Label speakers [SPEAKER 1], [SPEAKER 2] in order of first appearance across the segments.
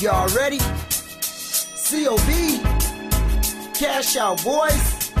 [SPEAKER 1] Y'all ready? COB. Cash out, boys.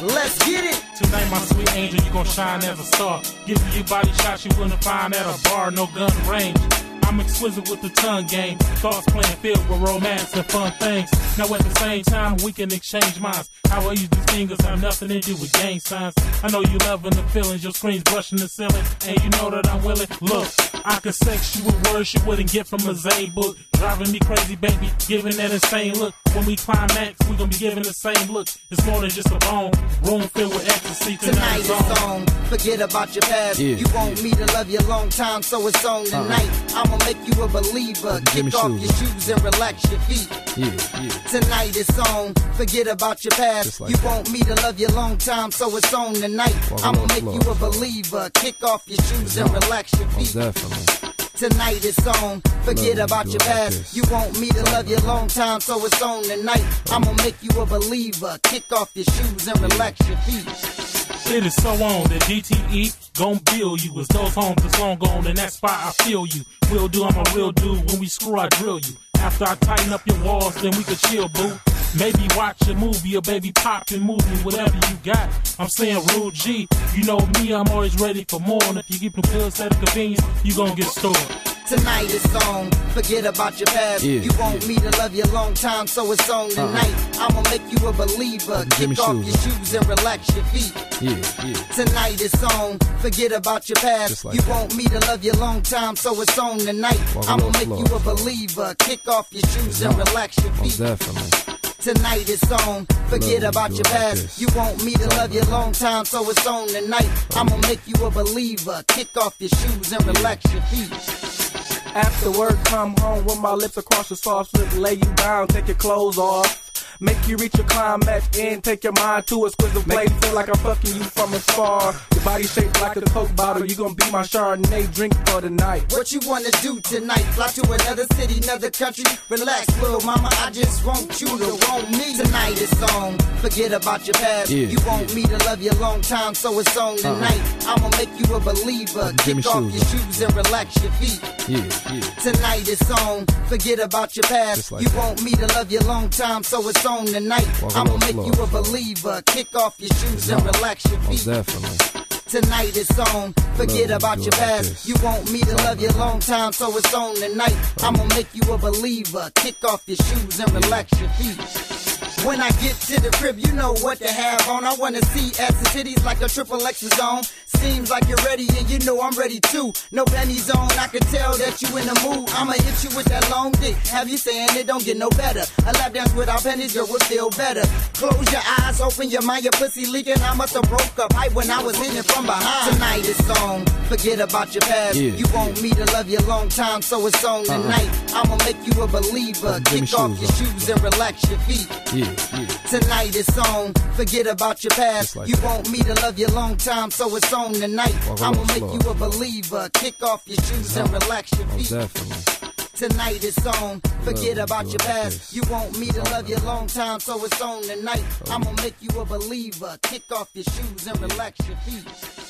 [SPEAKER 1] Let's get it.
[SPEAKER 2] Tonight, my sweet angel, you gon' shine as a star. Giving you body shots you wouldn't find at a bar, no gun range. I'm exquisite with the tongue game. Thoughts playing filled with romance and fun things. Now at the same time, we can exchange minds. How I use these fingers have nothing to do with gang signs. I know you loving the feelings, your screen's brushing the ceiling, and you know that I'm willing. Look, I could sex you with words you wouldn't get from a Zane book. Driving me crazy, baby, giving that insane look. When we climax, we gonna be giving the same look. It's more than just a bone. Room filled with ecstasy.
[SPEAKER 1] Tonight
[SPEAKER 2] Tonight's
[SPEAKER 1] is
[SPEAKER 2] on.
[SPEAKER 1] on. Forget about your past.
[SPEAKER 3] Yeah.
[SPEAKER 1] You want me to love you a long time, so it's on uh-huh. tonight. I'ma make you a believer.
[SPEAKER 3] Give
[SPEAKER 1] Kick off
[SPEAKER 3] shoes.
[SPEAKER 1] your shoes and relax your feet.
[SPEAKER 3] Yeah, yeah.
[SPEAKER 1] Tonight it's on. Forget about your past.
[SPEAKER 3] Like
[SPEAKER 1] you
[SPEAKER 3] that.
[SPEAKER 1] want me to love you a long time, so it's on tonight.
[SPEAKER 3] Walk
[SPEAKER 1] I'ma make
[SPEAKER 3] floor.
[SPEAKER 1] you a believer. Kick off your shoes and relax your
[SPEAKER 3] Most
[SPEAKER 1] feet.
[SPEAKER 3] definitely.
[SPEAKER 1] Tonight it's on. Forget
[SPEAKER 3] Love
[SPEAKER 1] about
[SPEAKER 3] you
[SPEAKER 1] your
[SPEAKER 3] do it like
[SPEAKER 1] past. You want me to love you a long time, so it's on tonight. I'ma make you a believer. Kick off your shoes and relax your feet.
[SPEAKER 2] It is so on that GTE gon' bill you. As those homes is long gone, in that spot I feel you. Will do, I'm a real dude. When we screw, I drill you. After I tighten up your walls, then we can chill, boo. Maybe watch a movie or baby pop and movie, whatever you got. I'm saying rule G. You know me, I'm always ready for more. And if you keep them pills at a convenience, you gon' get stored.
[SPEAKER 1] Tonight is on. Forget about your past.
[SPEAKER 3] Yeah,
[SPEAKER 1] you want me to love you a long time, so it's on uh-huh. tonight. I'ma make you a believer.
[SPEAKER 3] Give me
[SPEAKER 1] Kick off
[SPEAKER 3] shoes.
[SPEAKER 1] your shoes and relax your feet.
[SPEAKER 3] Yeah, yeah.
[SPEAKER 1] Tonight is on. Forget about your past.
[SPEAKER 3] Like
[SPEAKER 1] you
[SPEAKER 3] that.
[SPEAKER 1] want me to love you a long time, so it's on tonight.
[SPEAKER 3] Walk
[SPEAKER 1] I'ma make
[SPEAKER 3] floor.
[SPEAKER 1] you a believer. Kick off your shoes and relax your
[SPEAKER 3] Most
[SPEAKER 1] feet.
[SPEAKER 3] definitely.
[SPEAKER 1] Tonight it's on. Forget
[SPEAKER 3] Love
[SPEAKER 1] about your
[SPEAKER 3] do like
[SPEAKER 1] past. you want me to love you a long time, so it's on tonight. I'ma make you a believer. Kick off your shoes and relax your feet.
[SPEAKER 4] After work, come home with my lips across your soft slip, lay you down, take your clothes off. Make you reach your climax and take your mind to a exquisite place. Feel like I'm fucking you from afar. Your body shaped like a Coke bottle. You gon' be my Chardonnay drink for the night.
[SPEAKER 1] What you wanna do tonight? Fly to another city, another country. Relax, little mama. I just want you to want me. Tonight it's on. Forget about your past.
[SPEAKER 3] Yeah,
[SPEAKER 1] you want me to love you a long time, so it's on uh-huh. tonight. I'ma make you a believer.
[SPEAKER 3] Give
[SPEAKER 1] Kick off
[SPEAKER 3] shoes,
[SPEAKER 1] your shoes and relax your feet.
[SPEAKER 3] Yeah, yeah.
[SPEAKER 1] Tonight it's on. Forget about your past.
[SPEAKER 3] Like
[SPEAKER 1] you
[SPEAKER 3] that.
[SPEAKER 1] want me to love you a long time, so it's on tonight.
[SPEAKER 3] Walk
[SPEAKER 1] I'ma make
[SPEAKER 3] floor.
[SPEAKER 1] you a believer. Kick off your shoes and relax your
[SPEAKER 3] Most
[SPEAKER 1] feet.
[SPEAKER 3] definitely.
[SPEAKER 1] Tonight it's on. Forget
[SPEAKER 3] Love
[SPEAKER 1] about your
[SPEAKER 3] like
[SPEAKER 1] past. you want me to love you a long time, so it's on tonight. Uh-huh. I'ma make you a believer. Kick off your shoes and relax your feet. When I get to the crib, you know what to have on. I wanna see ass and titties like a triple X is on. Seems like you're ready, and you know I'm ready too. No pennies on, I can tell that you in the mood. I'ma hit you with that long dick. Have you saying it don't get no better? A lap dance without pennies, girl, would feel better. Close your eyes, open your mind, your pussy leaking. I must have broke up right when I was hitting from behind. Tonight it's on. Forget about your past.
[SPEAKER 3] Yeah.
[SPEAKER 1] You want me to love you a long time, so it's on tonight. I'ma make you a believer. Kick off your shoes and relax your feet.
[SPEAKER 3] Yeah, yeah.
[SPEAKER 1] Tonight it's on. Forget about your past.
[SPEAKER 3] Like
[SPEAKER 1] you
[SPEAKER 3] that.
[SPEAKER 1] want me to love you a long time, so it's on tonight.
[SPEAKER 3] Walk
[SPEAKER 1] I'ma make
[SPEAKER 3] floor.
[SPEAKER 1] you a believer. Kick off your shoes and relax your feet.
[SPEAKER 3] definitely.
[SPEAKER 1] Tonight it's on. Forget
[SPEAKER 3] Love
[SPEAKER 1] about your past. You want me to love you a long time, so it's on tonight. I'ma make you a believer. Kick off your shoes and relax your feet.